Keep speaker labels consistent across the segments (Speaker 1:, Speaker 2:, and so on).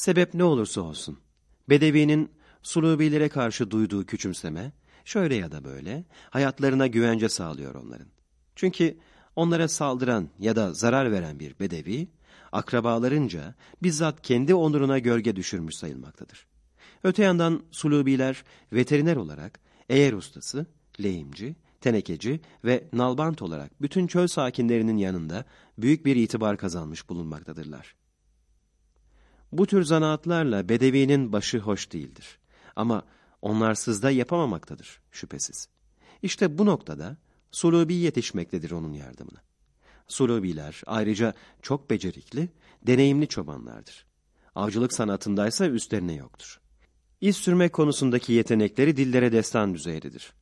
Speaker 1: Sebep ne olursa olsun, Bedevi'nin Sulubilere karşı duyduğu küçümseme, şöyle ya da böyle, hayatlarına güvence sağlıyor onların. Çünkü onlara saldıran ya da zarar veren bir Bedevi, akrabalarınca bizzat kendi onuruna gölge düşürmüş sayılmaktadır. Öte yandan Sulubiler veteriner olarak eğer ustası, lehimci, tenekeci ve nalbant olarak bütün çöl sakinlerinin yanında büyük bir itibar kazanmış bulunmaktadırlar. Bu tür zanaatlarla Bedevi'nin başı hoş değildir. Ama onlarsız da yapamamaktadır şüphesiz. İşte bu noktada Sulubi yetişmektedir onun yardımına. Sulubiler ayrıca çok becerikli, deneyimli çobanlardır. Avcılık sanatındaysa üstlerine yoktur. İz sürme konusundaki yetenekleri dillere destan düzeydedir.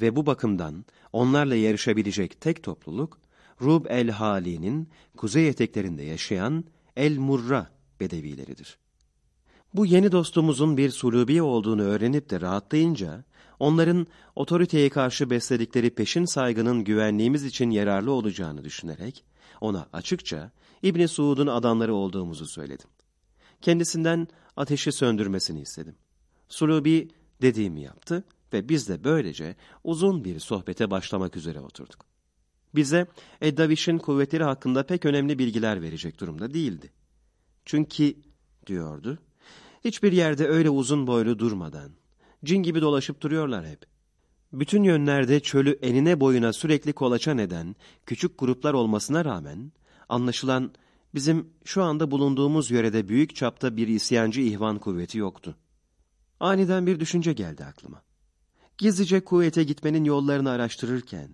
Speaker 1: Ve bu bakımdan onlarla yarışabilecek tek topluluk, Rub el-Hali'nin kuzey eteklerinde yaşayan El-Murra bedevileridir. Bu yeni dostumuzun bir sulubi olduğunu öğrenip de rahatlayınca, onların otoriteye karşı besledikleri peşin saygının güvenliğimiz için yararlı olacağını düşünerek, ona açıkça İbni Suud'un adamları olduğumuzu söyledim. Kendisinden ateşi söndürmesini istedim. Sulubi dediğimi yaptı ve biz de böylece uzun bir sohbete başlamak üzere oturduk. Bize Eddaviş'in kuvvetleri hakkında pek önemli bilgiler verecek durumda değildi. Çünkü, diyordu, hiçbir yerde öyle uzun boylu durmadan, cin gibi dolaşıp duruyorlar hep. Bütün yönlerde çölü enine boyuna sürekli kolaçan eden küçük gruplar olmasına rağmen, anlaşılan bizim şu anda bulunduğumuz yörede büyük çapta bir isyancı ihvan kuvveti yoktu. Aniden bir düşünce geldi aklıma. Gizlice kuvvete gitmenin yollarını araştırırken,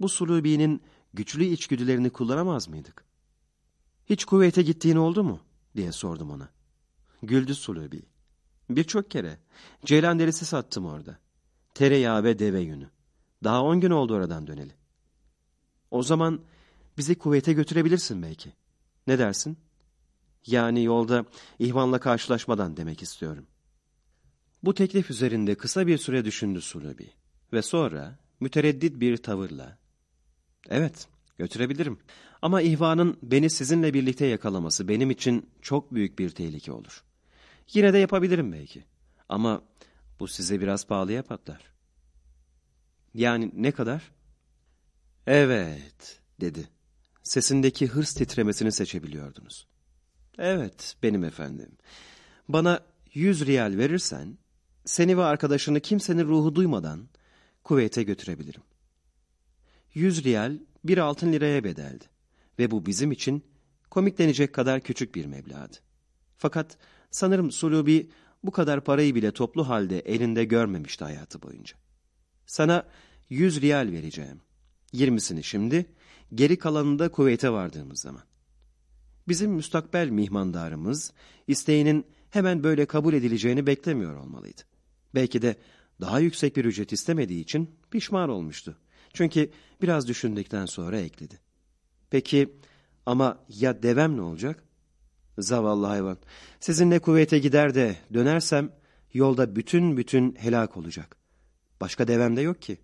Speaker 1: bu Sulubi'nin güçlü içgüdülerini kullanamaz mıydık? Hiç kuvvete gittiğin oldu mu? Diye sordum ona. Güldü Sulubi. Birçok kere. Ceylan derisi sattım orada. Tereyağı ve deve yünü. Daha on gün oldu oradan döneli. O zaman bizi kuvvete götürebilirsin belki. Ne dersin? Yani yolda ihvanla karşılaşmadan demek istiyorum. Bu teklif üzerinde kısa bir süre düşündü Sulubi. Ve sonra mütereddit bir tavırla. Evet, götürebilirim. Ama ihvanın beni sizinle birlikte yakalaması benim için çok büyük bir tehlike olur. Yine de yapabilirim belki. Ama bu size biraz pahalıya patlar. Yani ne kadar? Evet, dedi. Sesindeki hırs titremesini seçebiliyordunuz. Evet, benim efendim. Bana yüz riyal verirsen, seni ve arkadaşını kimsenin ruhu duymadan kuvvete götürebilirim. Yüz riyal bir altın liraya bedeldi ve bu bizim için komiklenecek kadar küçük bir meblağdı. Fakat sanırım Sulubi bu kadar parayı bile toplu halde elinde görmemişti hayatı boyunca. Sana yüz riyal vereceğim. Yirmisini şimdi, geri kalanını da kuvvete vardığımız zaman. Bizim müstakbel mihmandarımız, isteğinin hemen böyle kabul edileceğini beklemiyor olmalıydı. Belki de daha yüksek bir ücret istemediği için pişman olmuştu. Çünkü biraz düşündükten sonra ekledi. Peki ama ya devem ne olacak? Zavallı hayvan. Sizinle kuvvete gider de dönersem yolda bütün bütün helak olacak. Başka devem de yok ki.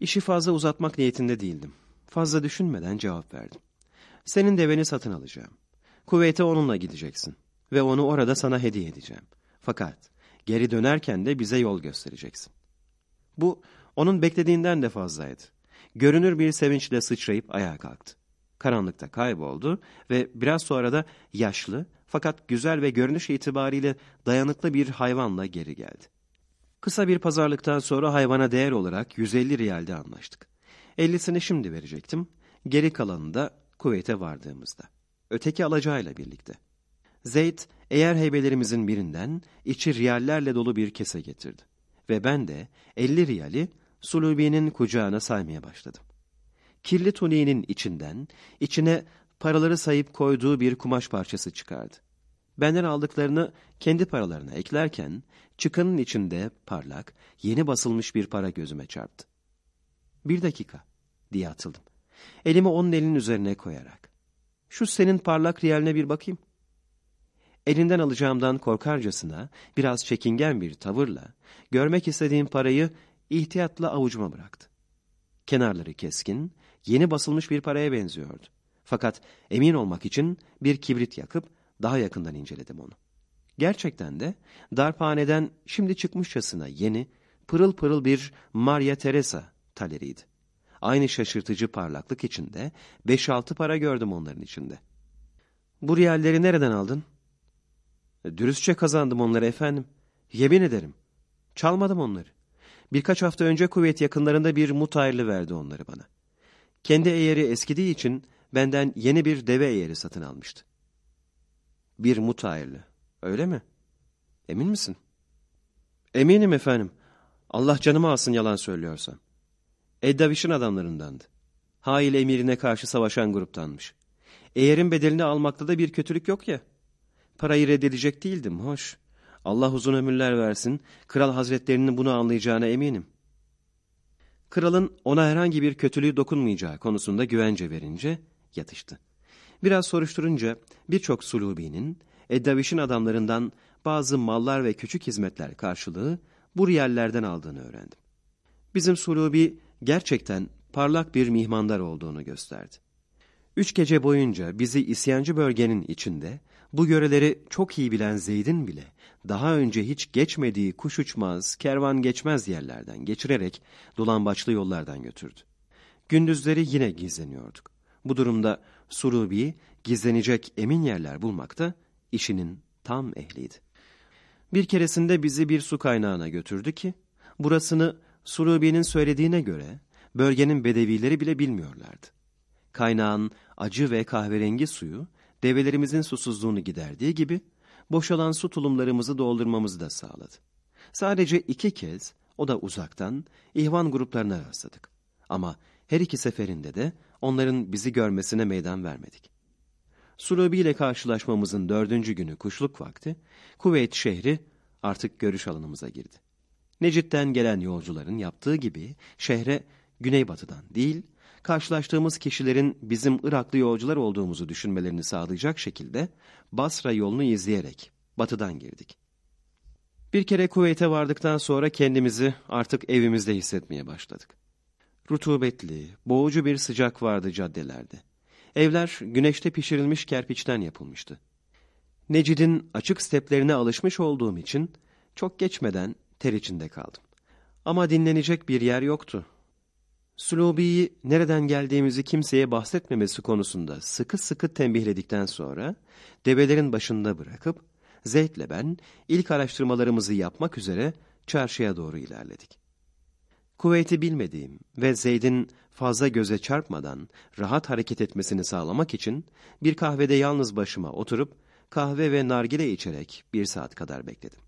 Speaker 1: İşi fazla uzatmak niyetinde değildim. Fazla düşünmeden cevap verdim. Senin deveni satın alacağım. Kuvvete onunla gideceksin. Ve onu orada sana hediye edeceğim. Fakat geri dönerken de bize yol göstereceksin. Bu onun beklediğinden de fazlaydı. Görünür bir sevinçle sıçrayıp ayağa kalktı. Karanlıkta kayboldu ve biraz sonra da yaşlı fakat güzel ve görünüş itibariyle dayanıklı bir hayvanla geri geldi. Kısa bir pazarlıktan sonra hayvana değer olarak 150 riyalde anlaştık. 50'sini şimdi verecektim. Geri kalanını da kuvvete vardığımızda. Öteki alacağıyla birlikte. Zeyd eğer heybelerimizin birinden içi riyallerle dolu bir kese getirdi. Ve ben de 50 riyali Sulubi'nin kucağına saymaya başladım. Kirli tuniğinin içinden içine paraları sayıp koyduğu bir kumaş parçası çıkardı. Benden aldıklarını kendi paralarına eklerken çıkanın içinde parlak, yeni basılmış bir para gözüme çarptı. Bir dakika diye atıldım. Elimi onun elinin üzerine koyarak. Şu senin parlak riyaline bir bakayım. Elinden alacağımdan korkarcasına biraz çekingen bir tavırla görmek istediğim parayı ihtiyatla avucuma bıraktı. Kenarları keskin, yeni basılmış bir paraya benziyordu. Fakat emin olmak için bir kibrit yakıp Daha yakından inceledim onu. Gerçekten de darphaneden şimdi çıkmışçasına yeni, pırıl pırıl bir Maria Teresa taleriydi. Aynı şaşırtıcı parlaklık içinde beş altı para gördüm onların içinde. Bu riyalleri nereden aldın? Dürüstçe kazandım onları efendim. Yemin ederim. Çalmadım onları. Birkaç hafta önce kuvvet yakınlarında bir mutayirli verdi onları bana. Kendi eğeri eskidiği için benden yeni bir deve eğeri satın almıştı. Bir mutayirli. Öyle mi? Emin misin? Eminim efendim. Allah canımı alsın yalan söylüyorsam. Eddaviş'in adamlarındandı. Hail emirine karşı savaşan gruptanmış. Eğerin bedelini almakta da bir kötülük yok ya. Parayı reddedecek değildim, hoş. Allah uzun ömürler versin, kral hazretlerinin bunu anlayacağına eminim. Kralın ona herhangi bir kötülüğü dokunmayacağı konusunda güvence verince yatıştı. Biraz soruşturunca birçok sulubinin, Eddaviş'in adamlarından bazı mallar ve küçük hizmetler karşılığı bu riyallerden aldığını öğrendim. Bizim sulubi gerçekten parlak bir mihmandar olduğunu gösterdi. Üç gece boyunca bizi isyancı bölgenin içinde bu göreleri çok iyi bilen Zeyd'in bile daha önce hiç geçmediği kuş uçmaz, kervan geçmez yerlerden geçirerek dolambaçlı yollardan götürdü. Gündüzleri yine gizleniyorduk. Bu durumda Surubi gizlenecek emin yerler bulmakta işinin tam ehliydi. Bir keresinde bizi bir su kaynağına götürdü ki, burasını Surubi'nin söylediğine göre bölgenin bedevileri bile bilmiyorlardı. Kaynağın acı ve kahverengi suyu develerimizin susuzluğunu giderdiği gibi boşalan su tulumlarımızı doldurmamızı da sağladı. Sadece iki kez o da uzaktan ihvan gruplarına rastladık. Ama her iki seferinde de onların bizi görmesine meydan vermedik. Sulubi ile karşılaşmamızın dördüncü günü kuşluk vakti, Kuveyt şehri artık görüş alanımıza girdi. Necit'ten gelen yolcuların yaptığı gibi şehre güneybatıdan değil, karşılaştığımız kişilerin bizim Iraklı yolcular olduğumuzu düşünmelerini sağlayacak şekilde Basra yolunu izleyerek batıdan girdik. Bir kere Kuveyt'e vardıktan sonra kendimizi artık evimizde hissetmeye başladık. Rutubetli, boğucu bir sıcak vardı caddelerde. Evler güneşte pişirilmiş kerpiçten yapılmıştı. Necid'in açık steplerine alışmış olduğum için çok geçmeden ter içinde kaldım. Ama dinlenecek bir yer yoktu. Sulubi'yi nereden geldiğimizi kimseye bahsetmemesi konusunda sıkı sıkı tembihledikten sonra develerin başında bırakıp Zeyd'le ben ilk araştırmalarımızı yapmak üzere çarşıya doğru ilerledik. Kuvveti bilmediğim ve Zeyd'in fazla göze çarpmadan rahat hareket etmesini sağlamak için bir kahvede yalnız başıma oturup kahve ve nargile içerek bir saat kadar bekledim.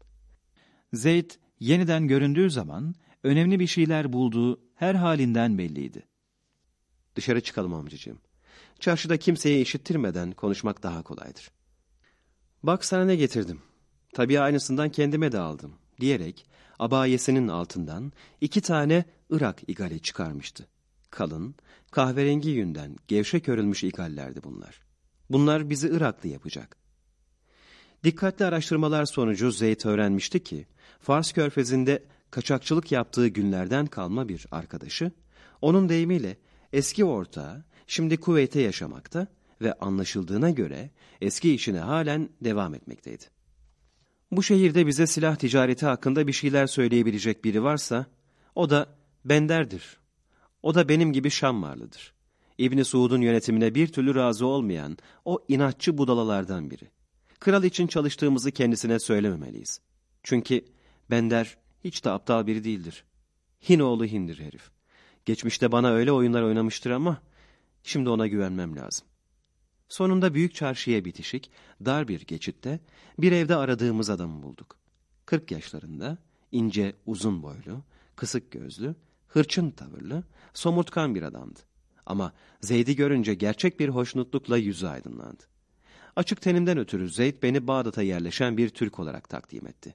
Speaker 2: Zeyd yeniden göründüğü zaman önemli bir şeyler bulduğu her halinden belliydi.
Speaker 1: Dışarı çıkalım amcacığım. Çarşıda kimseye işittirmeden konuşmak daha kolaydır. Bak sana ne getirdim. Tabii aynısından kendime de aldım diyerek abayesinin altından iki tane Irak igali çıkarmıştı. Kalın, kahverengi yünden gevşek örülmüş igallerdi bunlar. Bunlar bizi Iraklı yapacak. Dikkatli araştırmalar sonucu Zeyd öğrenmişti ki, Fars körfezinde kaçakçılık yaptığı günlerden kalma bir arkadaşı, onun deyimiyle eski ortağı şimdi Kuveyt'te yaşamakta ve anlaşıldığına göre eski işine halen devam etmekteydi. Bu şehirde bize silah ticareti hakkında bir şeyler söyleyebilecek biri varsa, o da Bender'dir. O da benim gibi Şammarlıdır. İbni Suud'un yönetimine bir türlü razı olmayan o inatçı budalalardan biri. Kral için çalıştığımızı kendisine söylememeliyiz. Çünkü Bender hiç de aptal biri değildir. Hin oğlu Hindir herif. Geçmişte bana öyle oyunlar oynamıştır ama şimdi ona güvenmem lazım. Sonunda büyük çarşıya bitişik, dar bir geçitte bir evde aradığımız adamı bulduk. Kırk yaşlarında, ince, uzun boylu, kısık gözlü, hırçın tavırlı, somurtkan bir adamdı. Ama Zeyd'i görünce gerçek bir hoşnutlukla yüzü aydınlandı. Açık tenimden ötürü Zeyd beni Bağdat'a yerleşen bir Türk olarak takdim etti.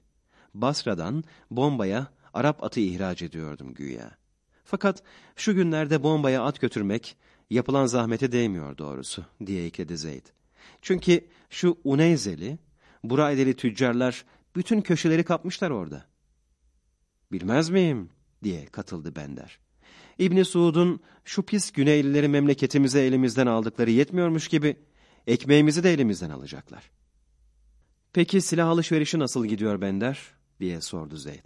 Speaker 1: Basra'dan bombaya Arap atı ihraç ediyordum güya. Fakat şu günlerde bombaya at götürmek yapılan zahmete değmiyor doğrusu diye ekledi Zeyd. Çünkü şu Uneyzeli, Buraydeli tüccarlar bütün köşeleri kapmışlar orada. Bilmez miyim diye katıldı Bender. İbni Suud'un şu pis Güneylileri memleketimize elimizden aldıkları yetmiyormuş gibi ekmeğimizi de elimizden alacaklar. Peki silah alışverişi nasıl gidiyor Bender? Diye sordu Zeyd.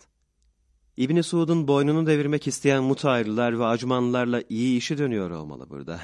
Speaker 1: İbni Suud'un boynunu devirmek isteyen Mutayriler ve Acmanlılarla iyi işi dönüyor olmalı burada.